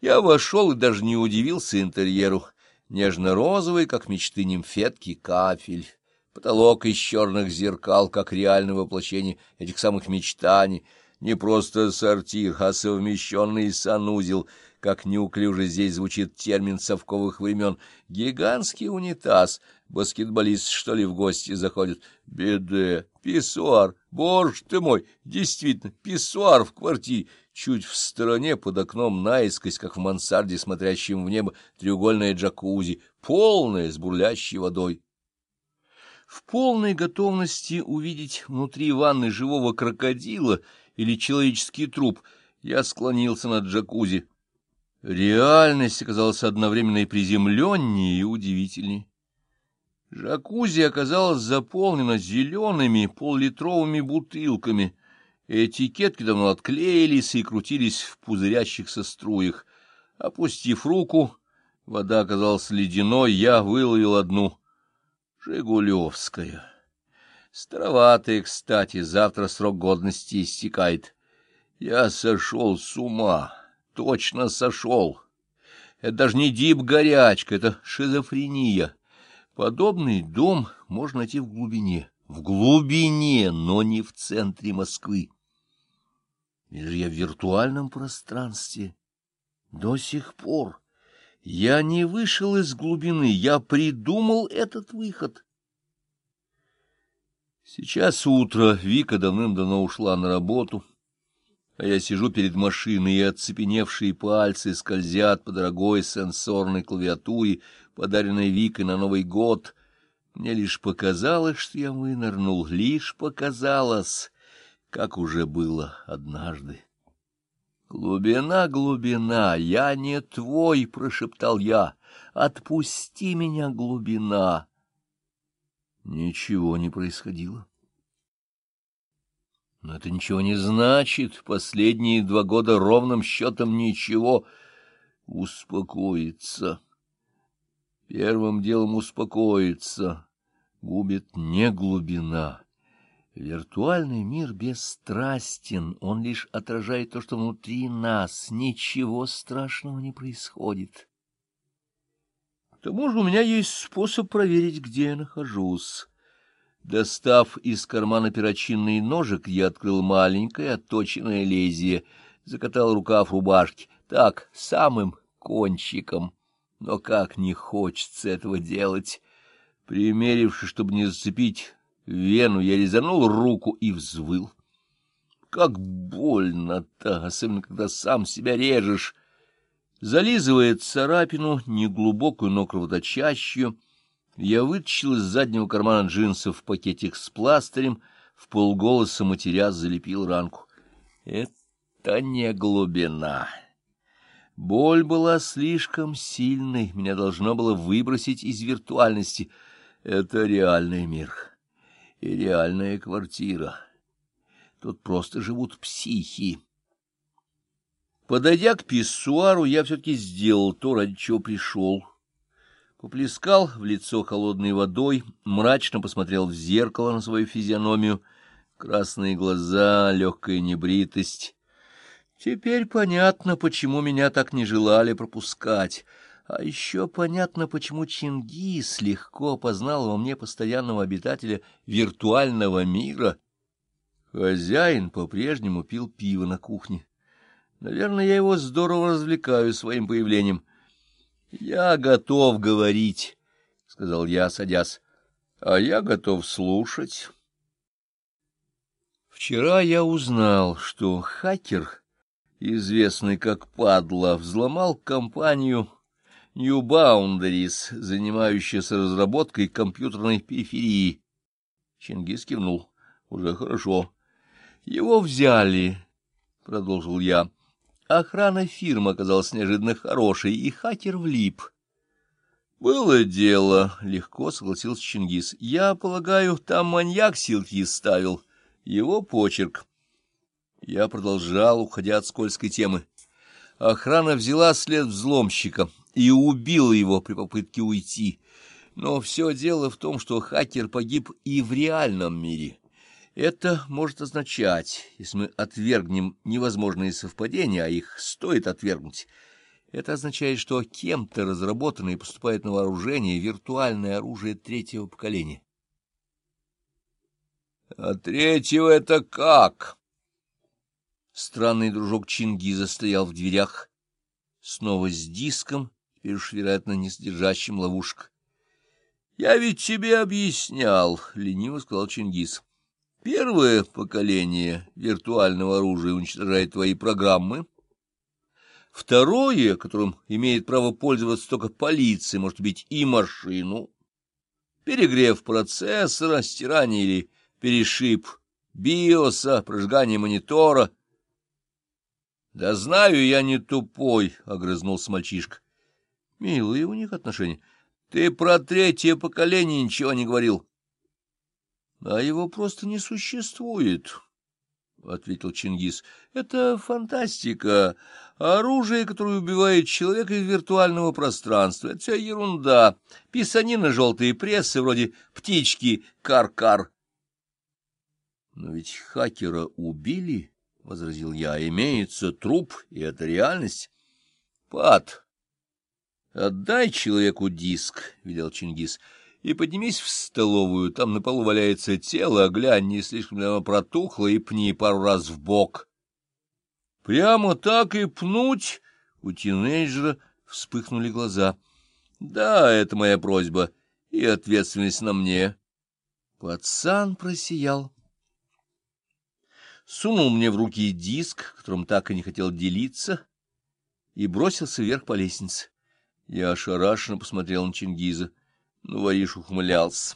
Я вошел и даже не удивился интерьеру. Нежно-розовый, как мечты нимфетки, кафель, потолок из черных зеркал, как реальное воплощение этих самых мечтаний, не просто сортир, а совмещенный санузел, как неуклюже здесь звучит термин совковых времен, гигантский унитаз, баскетболист, что ли, в гости заходит, беде, писсуар, боже ты мой, действительно, писсуар в квартире, чуть в стороне под окном наискось, как в мансарде, смотрящем в небо, треугольная джакузи, полная с бурлящей водой. В полной готовности увидеть внутри ванны живого крокодила или человеческий труп я склонился над джакузи. Реальность оказалась одновременно и приземленнее, и удивительнее. Джакузи оказалась заполнена зелеными поллитровыми бутылками — Этикетки давно отклеились и крутились в пузырящихся струях. Опустив руку, вода оказалась ледяной, я выловил одну. Жигулевская. Староватая, кстати, завтра срок годности истекает. Я сошел с ума, точно сошел. Это даже не дип-горячка, это шизофрения. Подобный дом можно найти в глубине. В глубине, но не в центре Москвы. Или же я в виртуальном пространстве? До сих пор я не вышел из глубины, я придумал этот выход. Сейчас утро, Вика давным-давно ушла на работу, а я сижу перед машиной, и оцепеневшие пальцы скользят по дорогой сенсорной клавиатуре, подаренной Викой на Новый год. Мне лишь показалось, что я вынырнул, лишь показалось как уже было однажды. «Глубина, глубина, я не твой!» — прошептал я. «Отпусти меня, глубина!» Ничего не происходило. Но это ничего не значит. Последние два года ровным счетом ничего. Успокоиться. Первым делом успокоиться. Губит не глубина. Виртуальный мир бесстрастен, он лишь отражает то, что внутри нас, ничего страшного не происходит. К тому же у меня есть способ проверить, где я нахожусь. Достав из кармана перочинный ножик, я открыл маленькое отточенное лезвие, закатал рукав рубашки, так, самым кончиком. Но как не хочется этого делать! Примерившись, чтобы не зацепить вену, я резанул руку и взвыл. Как больно-то, особенно когда сам себя режешь. Зализывая царапину, неглубокую, но кровоточащую, я вытащил из заднего кармана джинсов пакетик с пластырем, в полголоса матеря залепил ранку. Это не глубина. Боль была слишком сильной, меня должно было выбросить из виртуальности. Это реальный мир и реальная квартира. Тут просто живут психи. Подойдя к писсуару, я все-таки сделал то, ради чего пришел. Поплескал в лицо холодной водой, мрачно посмотрел в зеркало на свою физиономию, красные глаза, легкая небритость. Теперь понятно, почему меня так не желали пропускать. А еще понятно, почему Чингис легко познал во мне постоянного обитателя виртуального мира. Хозяин по-прежнему пил пиво на кухне. Наверное, я его здорово развлекаю своим появлением. — Я готов говорить, — сказал я, садясь, — а я готов слушать. Вчера я узнал, что хакер, известный как Падла, взломал компанию New Boundaries, занимающаяся разработкой компьютерной периферии. Чингис кивнул. Уже хорошо. Его взяли, продолжил я. Охрана фирмы оказалась неожиданно хорошей, и хакер влип. Было дело, легко согласился Чингис. Я полагаю, там маньяк силки ставил. Его почерк. Я продолжал, уходя от скользкой темы. Охрана взяла след взломщика и убила его при попытке уйти. Но все дело в том, что хакер погиб и в реальном мире. Это может означать, если мы отвергнем невозможные совпадения, а их стоит отвергнуть, Это означает, что кем-то разработано и поступает на вооружение виртуальное оружие третьего поколения. — А третьего это как? Странный дружок Чингиза стоял в дверях, снова с диском, теперь уж, вероятно, не содержащим ловушек. — Я ведь тебе объяснял, — лениво сказал Чингиз. — Первое поколение виртуального оружия уничтожает твои программы. Второе, которым имеет право пользоваться только полиция, может быть и машину. Перегрев процессора, стирание или перешип биоса, прожигание монитора. — Да знаю, я не тупой, — огрызнулся мальчишка. — Милые у них отношения. Ты про третье поколение ничего не говорил. — А его просто не существует, — ответил Чингис. — Это фантастика. Оружие, которое убивает человека из виртуального пространства. Это вся ерунда. Писанина желтые прессы, вроде птички кар-кар. — Но ведь хакера убили, — возразил я. — Имеется труп, и это реальность. — Пат! Отдай человеку диск, — велел Чингис, — и поднимись в столовую. Там на полу валяется тело, глянь, не слишком ли оно протухло, и пни пару раз в бок. — Прямо так и пнуть? У тинейджера вспыхнули глаза. — Да, это моя просьба, и ответственность на мне. Пацан просиял. Сунул мне в руки диск, которым так и не хотел делиться, и бросился вверх по лестнице. Я ошарашенно посмотрел на Чингиза. Ну, вориш ухмылялся.